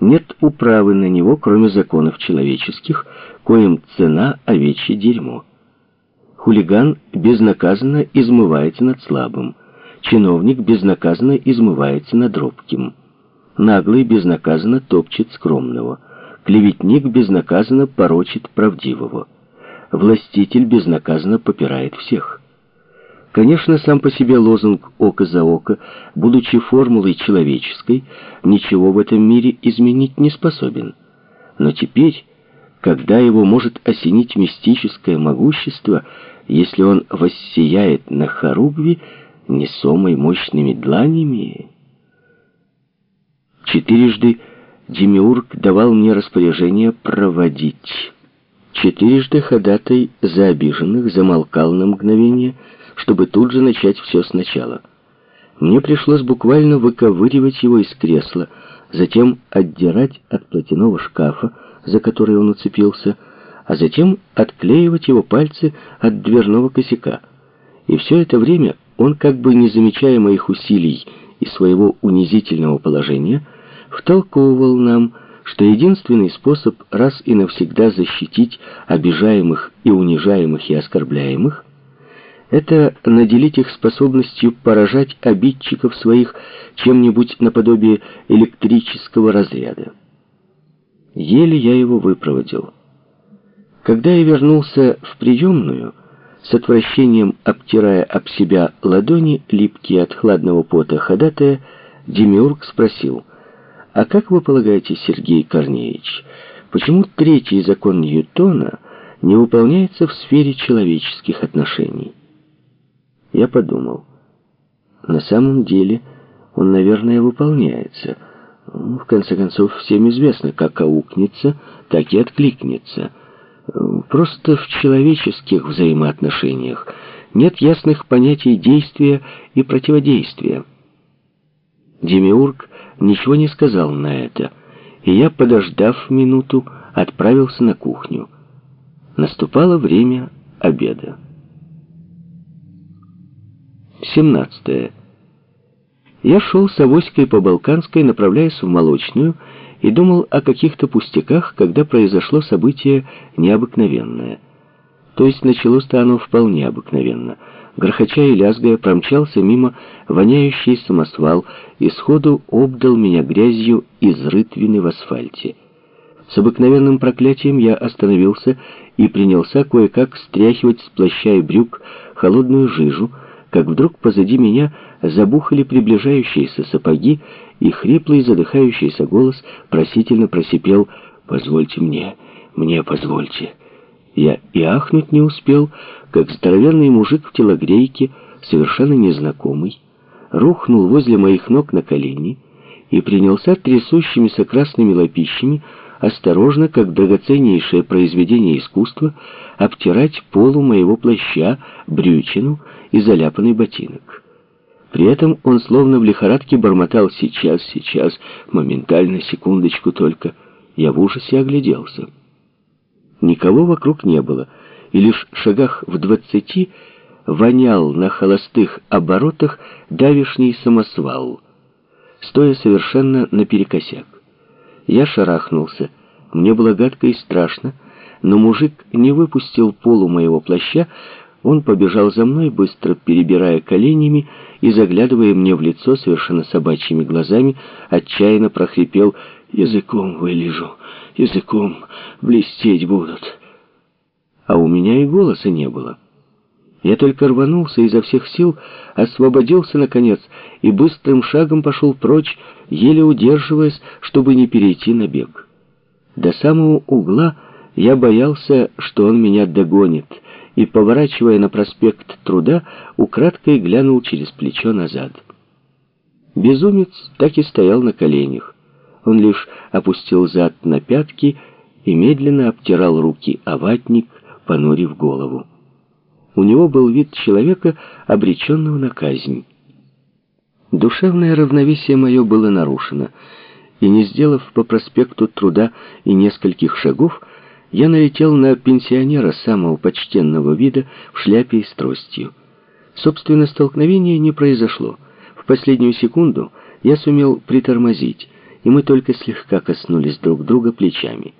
Нет управы на него, кроме законов человеческих, коим цена овечье дерьмо. Хулиган безнаказанно измывается над слабым. Чиновник безнаказанно измывается над робким. Наглый безнаказанно топчет скромного. Клеветник безнаказанно порочит правдивого. Властитель безнаказанно попирает всех. Конечно, сам по себе лозунг «око за око», будучи формулой человеческой, ничего в этом мире изменить не способен. Но теперь, когда его может осенить мистическое могущество, если он воссияет на хоругве, несомой мощными дланями... Четырежды Демиург давал мне распоряжение проводить. Четырежды ходатай за обиженных замолкал на мгновение, чтобы тут же начать все сначала. Мне пришлось буквально выковыривать его из кресла, затем отдирать от платяного шкафа, за который он уцепился, а затем отклеивать его пальцы от дверного косяка. И все это время он, как бы не замечая моих усилий и своего унизительного положения, втолковывал нам, что единственный способ раз и навсегда защитить обижаемых и унижаемых и оскорбляемых это наделить их способностью поражать обидчиков своих чем-нибудь наподобие электрического разряда. Еле я его выпроводил. Когда я вернулся в приемную, с отвращением обтирая об себя ладони, липкие от хладного пота ходатая, Демиург спросил, «А как вы полагаете, Сергей Корнеевич, почему третий закон Ньютона не выполняется в сфере человеческих отношений?» Я подумал. На самом деле он, наверное, выполняется. В конце концов, всем известно, как аукнется, так и откликнется. Просто в человеческих взаимоотношениях нет ясных понятий действия и противодействия. Демиург ничего не сказал на это, и я, подождав минуту, отправился на кухню. Наступало время обеда. 17. Я шел с авоськой по Балканской, направляясь в Молочную, и думал о каких-то пустяках, когда произошло событие необыкновенное. То есть началось-то оно вполне обыкновенно. Грохоча и лязгая, промчался мимо воняющий самосвал и сходу обдал меня грязью из рытвины в асфальте. С обыкновенным проклятием я остановился и принялся кое-как стряхивать с плаща и брюк холодную жижу, как вдруг позади меня забухали приближающиеся сапоги, и хриплый задыхающийся голос просительно просипел «Позвольте мне, мне позвольте». Я и ахнуть не успел, как здоровенный мужик в телогрейке, совершенно незнакомый, рухнул возле моих ног на колени и принялся трясущимися красными лопищами осторожно, как драгоценнейшее произведение искусства, обтирать полу моего плаща, брючину и заляпанный ботинок. При этом он словно в лихорадке бормотал «сейчас, сейчас, моментально, секундочку только». Я в ужасе огляделся. Никого вокруг не было, и лишь в шагах в двадцати вонял на холостых оборотах давишний самосвал, стоя совершенно наперекосяк. Я шарахнулся. Мне было гадко и страшно, но мужик не выпустил полу моего плаща, он побежал за мной, быстро перебирая коленями и заглядывая мне в лицо совершенно собачьими глазами, отчаянно прохрипел «Языком вылежу, языком блестеть будут». А у меня и голоса не было. Я только рванулся изо всех сил, освободился наконец и быстрым шагом пошел прочь, еле удерживаясь, чтобы не перейти на бег. До самого угла я боялся, что он меня догонит, и, поворачивая на проспект Труда, украдкой глянул через плечо назад. Безумец так и стоял на коленях. Он лишь опустил зад на пятки и медленно обтирал руки о ватник, понурив голову. У него был вид человека, обреченного на казнь. Душевное равновесие мое было нарушено, и не сделав по проспекту труда и нескольких шагов, я налетел на пенсионера самого почтенного вида в шляпе и с тростью. Собственно, столкновения не произошло. В последнюю секунду я сумел притормозить, и мы только слегка коснулись друг друга плечами.